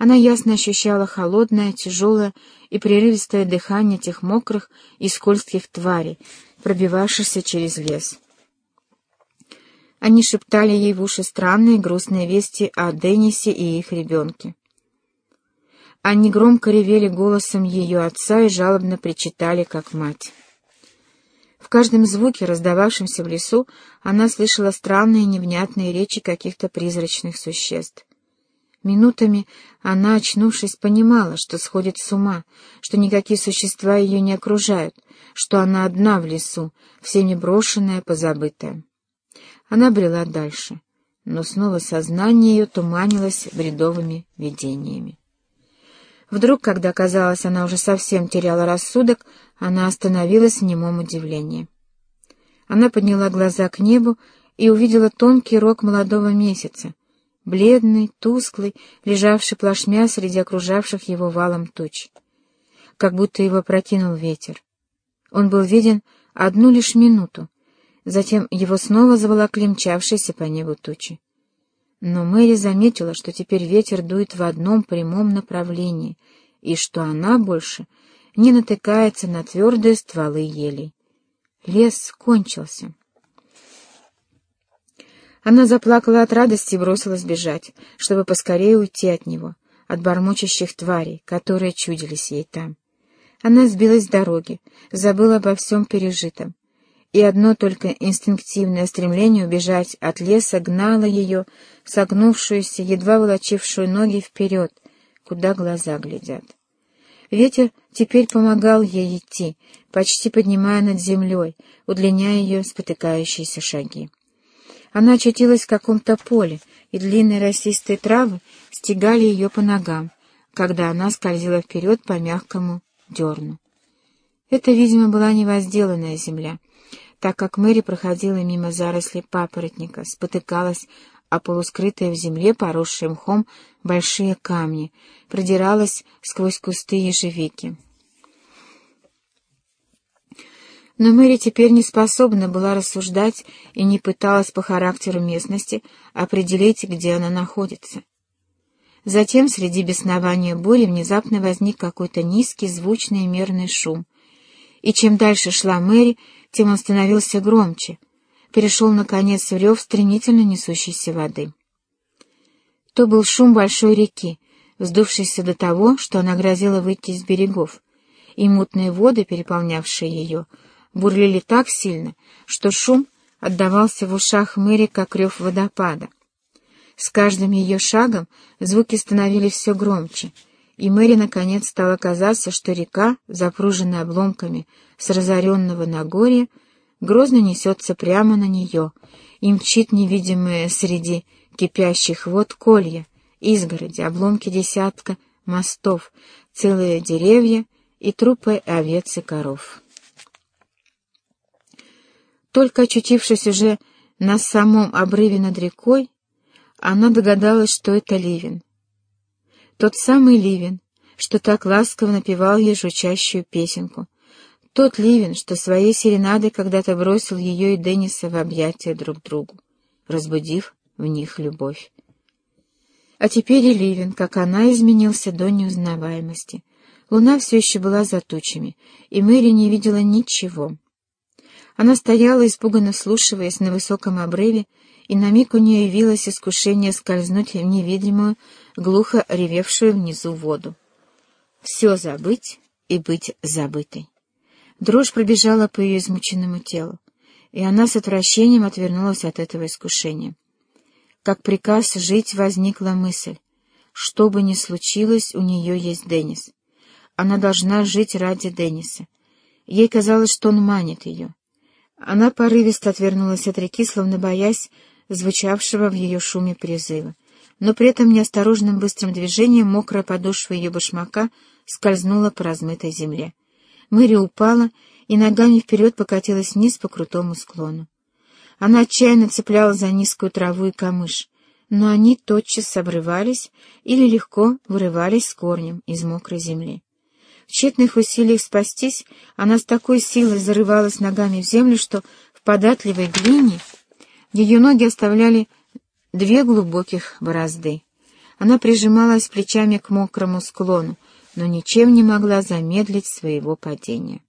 Она ясно ощущала холодное, тяжелое и прерывистое дыхание тех мокрых и скользких тварей, пробивавшихся через лес. Они шептали ей в уши странные грустные вести о Деннисе и их ребенке. Они громко ревели голосом ее отца и жалобно причитали, как мать. В каждом звуке, раздававшемся в лесу, она слышала странные невнятные речи каких-то призрачных существ. Минутами она, очнувшись, понимала, что сходит с ума, что никакие существа ее не окружают, что она одна в лесу, всеми брошенная, позабытая. Она брела дальше, но снова сознание ее туманилось бредовыми видениями. Вдруг, когда, казалось, она уже совсем теряла рассудок, она остановилась в немом удивлении. Она подняла глаза к небу и увидела тонкий рог молодого месяца, бледный, тусклый, лежавший плашмя среди окружавших его валом туч. Как будто его прокинул ветер. Он был виден одну лишь минуту, затем его снова заволокли мчавшиеся по небу тучи. Но Мэри заметила, что теперь ветер дует в одном прямом направлении, и что она больше не натыкается на твердые стволы елей. Лес кончился. Она заплакала от радости и бросилась бежать, чтобы поскорее уйти от него, от бормочущих тварей, которые чудились ей там. Она сбилась с дороги, забыла обо всем пережитом, и одно только инстинктивное стремление убежать от леса гнало ее, согнувшуюся, едва волочившую ноги вперед, куда глаза глядят. Ветер теперь помогал ей идти, почти поднимая над землей, удлиняя ее спотыкающиеся шаги. Она очутилась в каком-то поле, и длинные росистые травы стегали ее по ногам, когда она скользила вперед по мягкому дерну. Это, видимо, была невозделанная земля, так как Мэри проходила мимо зарослей папоротника, спотыкалась о полускрытые в земле, поросшие мхом, большие камни, продиралась сквозь кусты ежевики. Но Мэри теперь не способна была рассуждать и не пыталась по характеру местности определить, где она находится. Затем среди беснования бури внезапно возник какой-то низкий, звучный и мерный шум. И чем дальше шла Мэри, тем он становился громче, перешел, наконец, в рев стремительно несущейся воды. То был шум большой реки, вздувшейся до того, что она грозила выйти из берегов, и мутные воды, переполнявшие ее, — бурлили так сильно, что шум отдавался в ушах Мэри, как рев водопада. С каждым ее шагом звуки становились все громче, и Мэри наконец стало казаться, что река, запруженная обломками с разоренного Нагорья, грозно несется прямо на нее и мчит невидимые среди кипящих вод колья, изгороди, обломки десятка мостов, целые деревья и трупы овец и коров. Только очутившись уже на самом обрыве над рекой, она догадалась, что это ливен. Тот самый ливен, что так ласково напевал ей жучащую песенку. Тот ливен, что своей серенадой когда-то бросил ее и Денниса в объятия друг другу, разбудив в них любовь. А теперь и ливен, как она, изменился до неузнаваемости. Луна все еще была за тучами, и Мэри не видела ничего. Она стояла, испуганно вслушиваясь на высоком обрыве, и на миг у нее явилось искушение скользнуть в невидимую, глухо ревевшую внизу воду. Все забыть и быть забытой. Дрожь пробежала по ее измученному телу, и она с отвращением отвернулась от этого искушения. Как приказ жить возникла мысль. Что бы ни случилось, у нее есть Деннис. Она должна жить ради Денниса. Ей казалось, что он манит ее. Она порывисто отвернулась от реки, словно боясь звучавшего в ее шуме призыва. Но при этом неосторожным быстрым движением мокрая подошва ее башмака скользнула по размытой земле. Мэри упала и ногами вперед покатилась вниз по крутому склону. Она отчаянно цепляла за низкую траву и камыш, но они тотчас обрывались или легко вырывались с корнем из мокрой земли. В тщетных усилиях спастись она с такой силой зарывалась ногами в землю, что в податливой глине ее ноги оставляли две глубоких борозды. Она прижималась плечами к мокрому склону, но ничем не могла замедлить своего падения.